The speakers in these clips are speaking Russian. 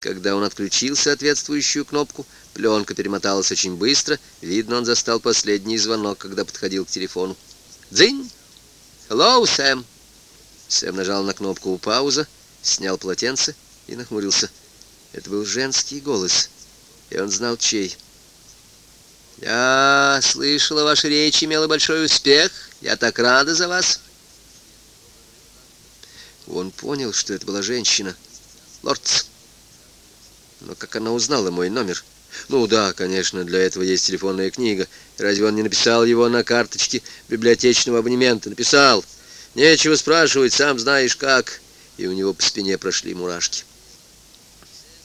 Когда он отключил соответствующую кнопку, пленка перемоталась очень быстро. Видно, он застал последний звонок, когда подходил к телефону. «Дзынь! Hello, Сэм!» Сэм нажал на кнопку «Пауза», снял полотенце и нахмурился. Это был женский голос, и он знал, чей. «Я слышала, ваша речь имела большой успех. Я так рада за вас!» Он понял, что это была женщина. Лордс. Но как она узнала мой номер? Ну да, конечно, для этого есть телефонная книга. Разве он не написал его на карточке библиотечного абонемента? Написал. Нечего спрашивать, сам знаешь как. И у него по спине прошли мурашки.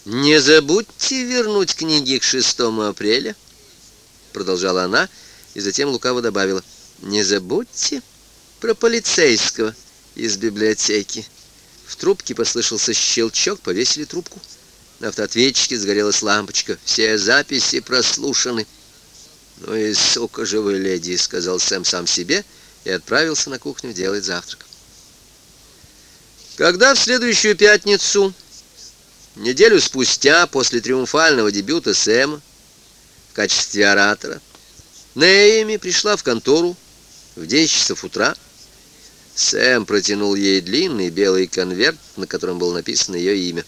«Не забудьте вернуть книги к 6 апреля», — продолжала она, и затем лукаво добавила. «Не забудьте про полицейского из библиотеки». В трубке послышался щелчок, повесили трубку. На автоответчике загорелась лампочка. Все записи прослушаны. «Ну и сука же вы, леди», — сказал Сэм сам себе и отправился на кухню делать завтрак. Когда в следующую пятницу, неделю спустя, после триумфального дебюта Сэма в качестве оратора, Нейми пришла в контору в 10 часов утра, Сэм протянул ей длинный белый конверт, на котором было написано ее имя.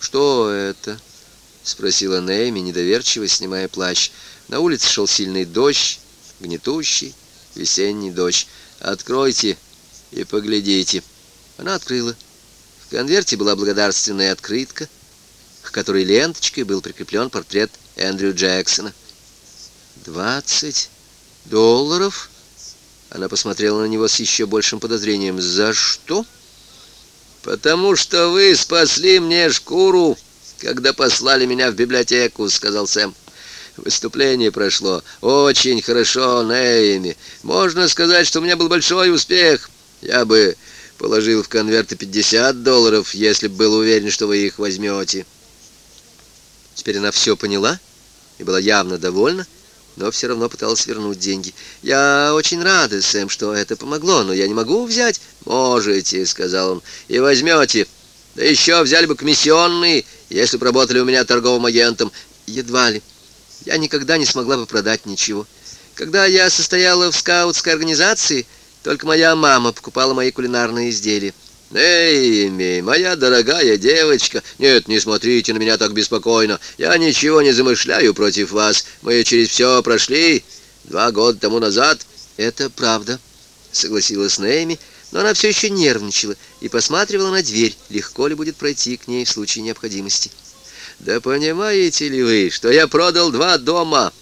«Что это?» — спросила Нейми, недоверчиво снимая плащ. На улице шел сильный дождь, гнетущий весенний дождь. «Откройте и поглядите». Она открыла. В конверте была благодарственная открытка, к которой ленточкой был прикреплен портрет Эндрю Джексона. «Двадцать долларов?» Она посмотрела на него с еще большим подозрением. «За что?» «Потому что вы спасли мне шкуру, когда послали меня в библиотеку», — сказал Сэм. Выступление прошло очень хорошо, Нейми. Можно сказать, что у меня был большой успех. Я бы положил в конверты 50 долларов, если бы был уверен, что вы их возьмете. Теперь она все поняла и была явно довольна но все равно пыталась вернуть деньги. «Я очень рада, Сэм, что это помогло, но я не могу взять». «Можете», — сказал он, — «и возьмете. Да еще взяли бы комиссионные, если бы работали у меня торговым агентом». «Едва ли. Я никогда не смогла бы продать ничего. Когда я состояла в скаутской организации, только моя мама покупала мои кулинарные изделия». «Эйми, моя дорогая девочка, нет, не смотрите на меня так беспокойно. Я ничего не замышляю против вас. Мы через все прошли два года тому назад». «Это правда», — согласилась Нейми, но она все еще нервничала и посматривала на дверь, легко ли будет пройти к ней в случае необходимости. «Да понимаете ли вы, что я продал два дома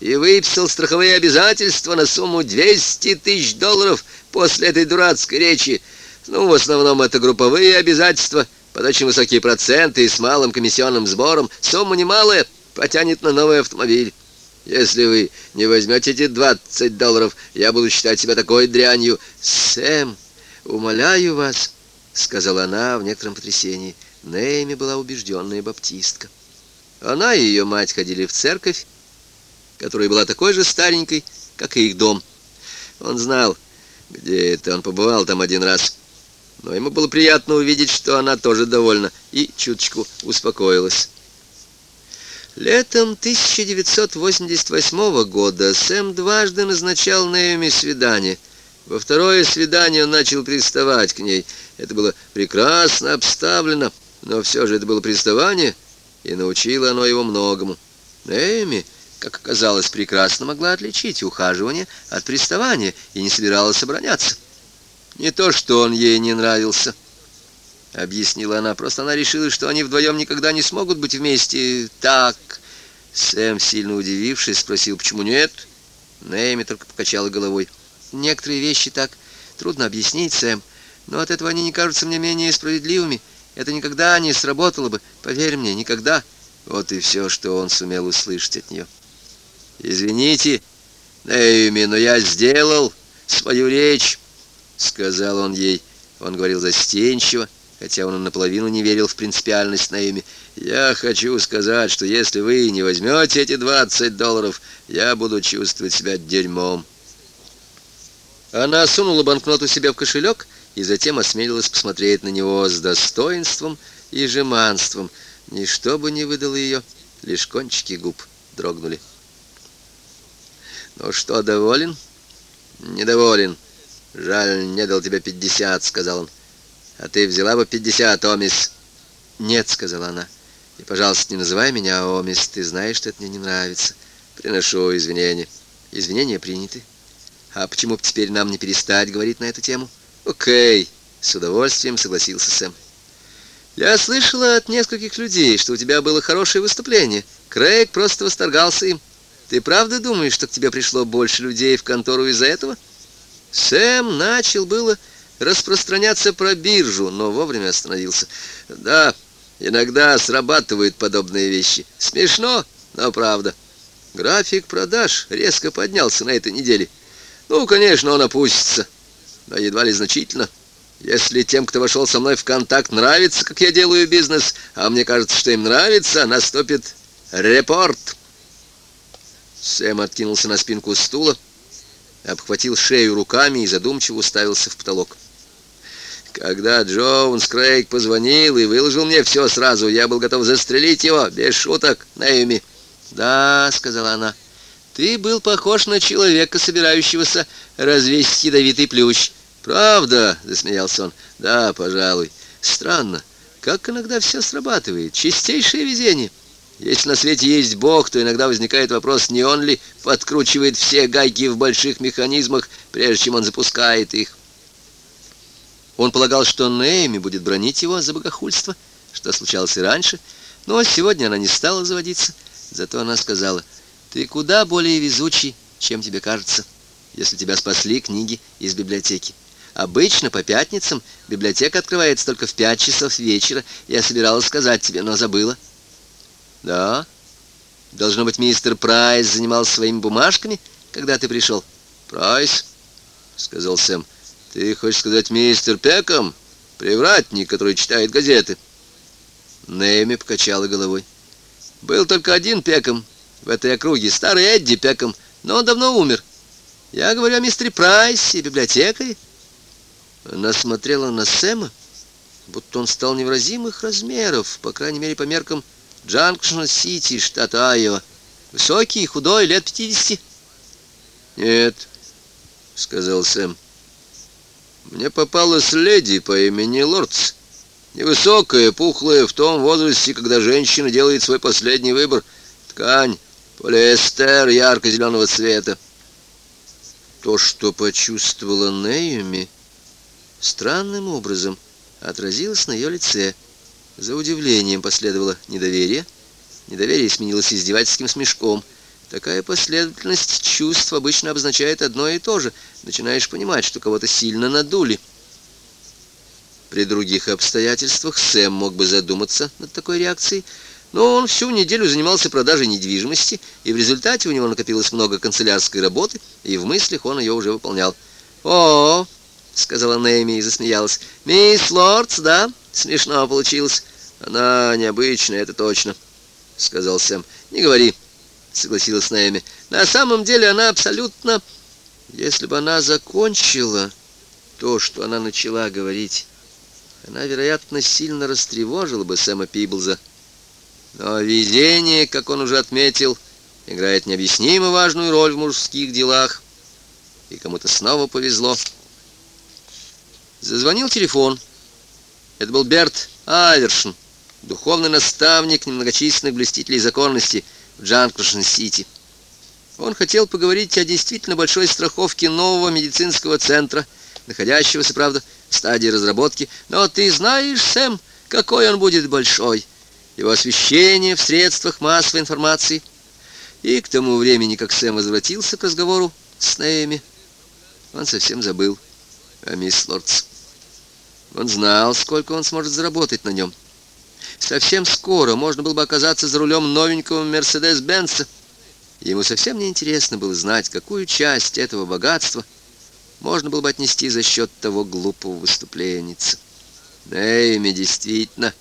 и выписал страховые обязательства на сумму 200 тысяч долларов после этой дурацкой речи?» Ну, в основном это групповые обязательства, под очень высокие проценты и с малым комиссионным сбором. Сумма немалая, потянет на новый автомобиль. Если вы не возьмете эти 20 долларов, я буду считать себя такой дрянью. Сэм, умоляю вас, сказала она в некотором потрясении. Нейми была убежденная баптистка. Она и ее мать ходили в церковь, которая была такой же старенькой, как и их дом. Он знал, где это, он побывал там один раз но ему было приятно увидеть, что она тоже довольна, и чуточку успокоилась. Летом 1988 года Сэм дважды назначал Наоми свидание. Во второе свидание он начал приставать к ней. Это было прекрасно обставлено, но все же это было приставание, и научило оно его многому. Наоми, как оказалось, прекрасно могла отличить ухаживание от приставания и не собиралась обороняться. Не то, что он ей не нравился, — объяснила она. Просто она решила, что они вдвоем никогда не смогут быть вместе так. Сэм, сильно удивившись, спросил, почему нет. Нэми только покачала головой. Некоторые вещи так трудно объяснить, Сэм, но от этого они не кажутся мне менее справедливыми. Это никогда не сработало бы, поверь мне, никогда. Вот и все, что он сумел услышать от нее. «Извините, Нэми, но я сделал свою речь». — сказал он ей. Он говорил застенчиво, хотя он наполовину не верил в принципиальность Наэми. «Я хочу сказать, что если вы не возьмете эти 20 долларов, я буду чувствовать себя дерьмом». Она сунула банкноту себе в кошелек и затем осмелилась посмотреть на него с достоинством и жеманством. Ничто бы не выдало ее, лишь кончики губ дрогнули. «Ну что, доволен?» «Недоволен. Жаль, не дал тебе пятьдесят», — сказал он. «А ты взяла бы пятьдесят, Омис?» «Нет», — сказала она. «И, пожалуйста, не называй меня Омис. Ты знаешь, что это мне не нравится». «Приношу извинения». «Извинения приняты. А почему бы теперь нам не перестать говорить на эту тему?» «Окей», — с удовольствием согласился Сэм. «Я слышала от нескольких людей, что у тебя было хорошее выступление. Крейг просто восторгался им. Ты правда думаешь, что к тебе пришло больше людей в контору из-за этого?» Сэм начал было распространяться про биржу, но вовремя остановился. «Да, иногда срабатывают подобные вещи. Смешно, но правда. График продаж резко поднялся на этой неделе. Ну, конечно, он опустится, но едва ли значительно. Если тем, кто вошел со мной в контакт, нравится, как я делаю бизнес, а мне кажется, что им нравится, наступит репорт». Сэм откинулся на спинку стула, обхватил шею руками и задумчиво уставился в потолок. Когда Джоунс Крейг позвонил и выложил мне все сразу, я был готов застрелить его, без шуток, Нэйми. «Да», — сказала она, — «ты был похож на человека, собирающегося развесить ядовитый плющ». «Правда?» — засмеялся он. «Да, пожалуй. Странно, как иногда все срабатывает. Чистейшее везение». Если на свете есть Бог, то иногда возникает вопрос, не он ли подкручивает все гайки в больших механизмах, прежде чем он запускает их. Он полагал, что Нейми будет бронить его за богохульство, что случалось и раньше, но сегодня она не стала заводиться. Зато она сказала, «Ты куда более везучий, чем тебе кажется, если тебя спасли книги из библиотеки. Обычно по пятницам библиотека открывается только в пять часов вечера. Я собиралась сказать тебе, но забыла». Да. Должно быть, мистер Прайс занимался своими бумажками, когда ты пришел. Прайс, сказал Сэм. Ты хочешь сказать мистер Пеком? Привратник, который читает газеты. Наоми покачала головой. Был только один Пеком в этой округе, старый Эдди Пеком, но он давно умер. Я говорю о мистере Прайсе, библиотекаре. Она смотрела на Сэма, будто он стал невообразимых размеров, по крайней мере, по меркам Джанкшн-Сити, штат Айова. Высокий, худой, лет пятидесяти. Нет, сказал Сэм. Мне попалась леди по имени Лордс. Невысокая, пухлая, в том возрасте, когда женщина делает свой последний выбор. Ткань, полиэстер ярко-зеленого цвета. То, что почувствовала Неюми, странным образом отразилось на ее лице — за удивлением последовало недоверие. Недоверие сменилось издевательским смешком. Такая последовательность чувств обычно обозначает одно и то же. Начинаешь понимать, что кого-то сильно надули. При других обстоятельствах Сэм мог бы задуматься над такой реакцией, но он всю неделю занимался продажей недвижимости, и в результате у него накопилось много канцелярской работы, и в мыслях он ее уже выполнял. «О, — сказала Нэми и засмеялась. «Мисс Лордс, да? Смешно получилось. Она необычная, это точно», — сказал Сэм. «Не говори», — согласилась Нэми. «На самом деле она абсолютно...» Если бы она закончила то, что она начала говорить, она, вероятно, сильно растревожила бы Сэма Пиблза. Но везение, как он уже отметил, играет необъяснимо важную роль в мужских делах. И кому-то снова повезло. Зазвонил телефон. Это был Берт Авершин, духовный наставник немногочисленных блестителей законности в Джанкшн-Сити. Он хотел поговорить о действительно большой страховке нового медицинского центра, находящегося, правда, в стадии разработки. Но ты знаешь, Сэм, какой он будет большой. Его освещение в средствах массовой информации. И к тому времени, как Сэм возвратился к разговору с Неями, он совсем забыл о мисс Лордс. Он знал, сколько он сможет заработать на нем. Совсем скоро можно было бы оказаться за рулем новенького Мерседес-Бенца. Ему совсем не интересно было знать, какую часть этого богатства можно было бы отнести за счет того глупого выступленица. Эйми действительно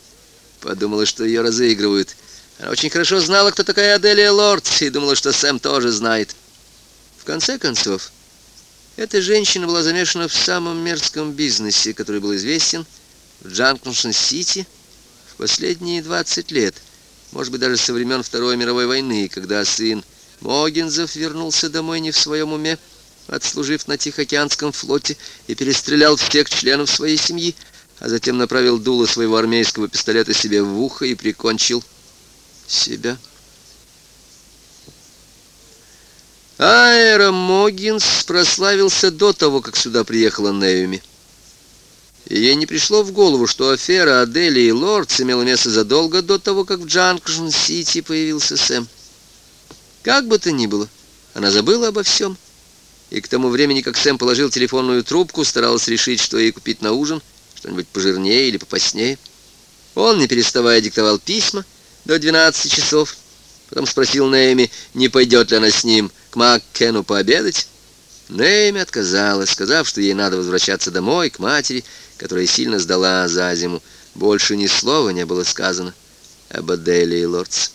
подумала, что ее разыгрывают. Она очень хорошо знала, кто такая Аделия Лорц, и думала, что Сэм тоже знает. В конце концов, эта женщина была замешана в самом мерзком бизнесе, который был известен в Джанкшн-Сити, в последние 20 лет, может быть, даже со времен Второй мировой войны, когда сын Могинзов вернулся домой не в своем уме, отслужив на Тихоокеанском флоте и перестрелял всех членов своей семьи, а затем направил дуло своего армейского пистолета себе в ухо и прикончил себя. Аэро Могинс прославился до того, как сюда приехала Наоми. И ей не пришло в голову, что афера Аделии Лорц имела место задолго до того, как в Джанкшн-Сити появился Сэм. Как бы то ни было, она забыла обо всем. И к тому времени, как Сэм положил телефонную трубку, старалась решить, что ей купить на ужин, что-нибудь пожирнее или попаснее. Он, не переставая, диктовал письма до 12 часов. Потом спросил Нейми, не пойдет ли она с ним к Маккену пообедать. Нейми отказалась, сказав, что ей надо возвращаться домой, к матери, которая сильно сдала за зиму. Больше ни слова не было сказано об Аделе Лордс.